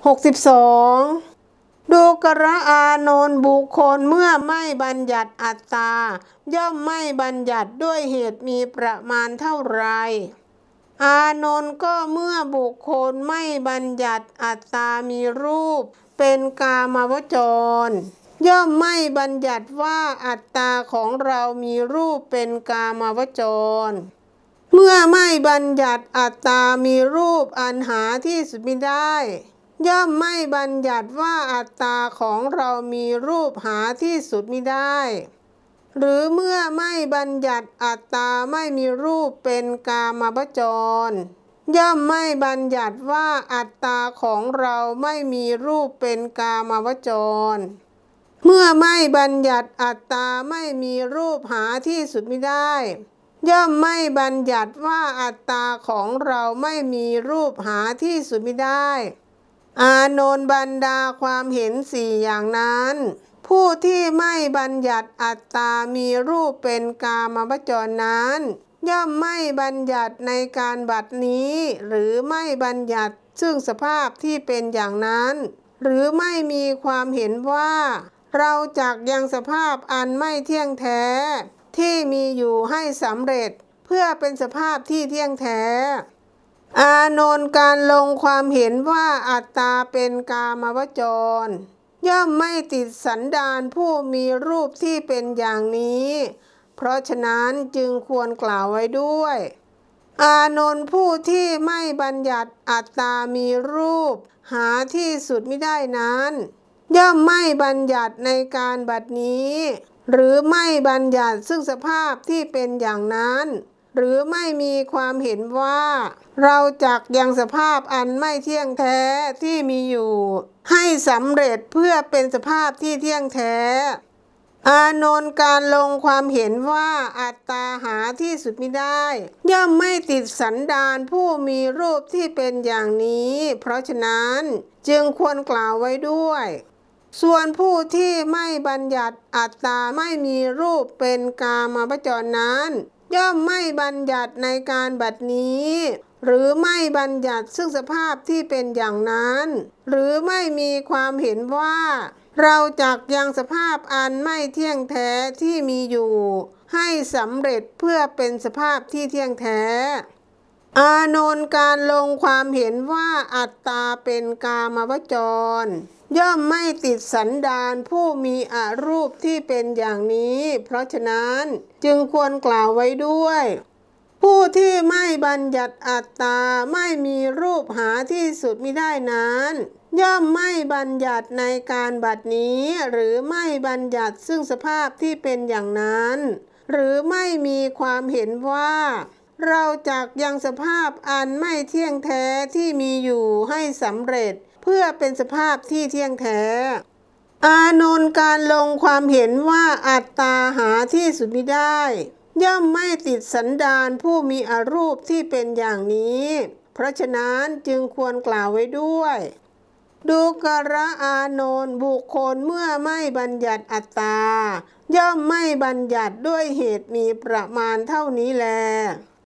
62ดูกระอานนบุคคลเมื่อไม่บัญญัติอัตตา ย่อมไม่บัญญัติด้วยเหตุมีประมาณเท่าไร อานนท์ก็เมื่อบุคคลไม่บัญญัติอัตตามีรูป เป็นกามวจร ย่อมไม่บัญญัติว่าอัตตาของเรามีรูปเป็นกามวจรเมื่อไม่บัญญัติอัตตามีรูปอันหาที่สุดไม่ได้ ย่อมไม่บัญญัติว่าอัตตาของเรามีรูปหาที่สุดไม่ได้ หรือเมื่อไม่บัญญัติอัตตาไม่มีรูปเป็นกามาวจร ย่อมไม่บัญญัติว่าอัตตาของเราไม่มีรูปเป็นกามาวจร เมื่อไม่บัญญัติอัตตาไม่มีรูปหาที่สุดไม่ได้ย่อมไม่บัญญัติว่าอัตตาของเราไม่มีรูปหาที่สุดไม่ได้ อานนท์บรรดาความเห็นสี่อย่างนั้น ผู้ที่ไม่บัญญัติอัตตา มีรูปเป็นกามวจรนั้น ย่อมไม่บัญญัติในการบัดนี้ หรือไม่บัญญัติซึ่งสภาพที่เป็นอย่างนั้น หรือไม่มีความเห็นว่า เราจักยังสภาพอันไม่เที่ยงแท้ ที่มีอยู่ให้สำเร็จ เพื่อเป็นสภาพที่เที่ยงแท้ อานนท์การลงความเห็นว่าอัตตาเป็นกามวจร ย่อมไม่ติดสันดานผู้มีรูปที่เป็นอย่างนี้ เพราะฉะนั้นจึงควรกล่าวไว้ด้วย อานนท์ผู้ที่ไม่บัญญัติอัตตามีรูป หาที่สุดไม่ได้นั้น ย่อมไม่บัญญัติในการบัดนี้ หรือไม่บัญญัติซึ่งสภาพที่เป็นอย่างนั้น หรือไม่มีความเห็นว่า เราจักยังสภาพอันไม่เที่ยงแท้ที่มีอยู่ ให้สำเร็จเพื่อเป็นสภาพที่เที่ยงแท้ อานนท์การลงความเห็นว่าอัตตาหาที่สุดไม่ได้ ย่อมไม่ติดสันดานผู้มีรูปที่เป็นอย่างนี้ เพราะฉะนั้นจึงควรกล่าวไว้ด้วยส่วนผู้ที่ไม่บัญญัติอัตตาไม่มีรูปเป็นกามวจรนั้น ย่อมไม่บัญญัติในการบัดนี้ หรือไม่บัญญัติซึ่งสภาพที่เป็นอย่างนั้น หรือไม่มีความเห็นว่า เราจักยังสภาพอันไม่เที่ยงแท้ที่มีอยู่ ให้สำเร็จเพื่อเป็นสภาพที่เที่ยงแท้ อานนท์การลงความเห็นว่าอัตตาเป็นกามวจร ย่อมไม่ติดสันดานผู้มีอารูปที่เป็นอย่างนี้ เพราะฉะนั้นจึงควรกล่าวไว้ด้วย ผู้ที่ไม่บัญญัติอัตตาไม่มีรูปหาที่สุดมิได้นั้น ย่อมไม่บัญญัติในการบัดนี้ หรือไม่บัญญัติซึ่งสภาพที่เป็นอย่างนั้น หรือไม่มีความเห็นว่า เราจักยังสภาพอันไม่เที่ยงแท้ที่มีอยู่ให้สำเร็จ เพื่อเป็นสภาพที่เที่ยงแท้ อานนท์การลงความเห็นว่าอัตตาหาที่สุดมิได้ ย่อมไม่ติดสันดานผู้มีอรูปที่เป็นอย่างนี้ เพราะฉะนั้นจึงควรกล่าวไว้ด้วยดูกระอานนท์บุคคลเมื่อไม่บัญญัติอัตตา ย่อมไม่บัญญัติด้วยเหตุมีประมาณเท่านี้แล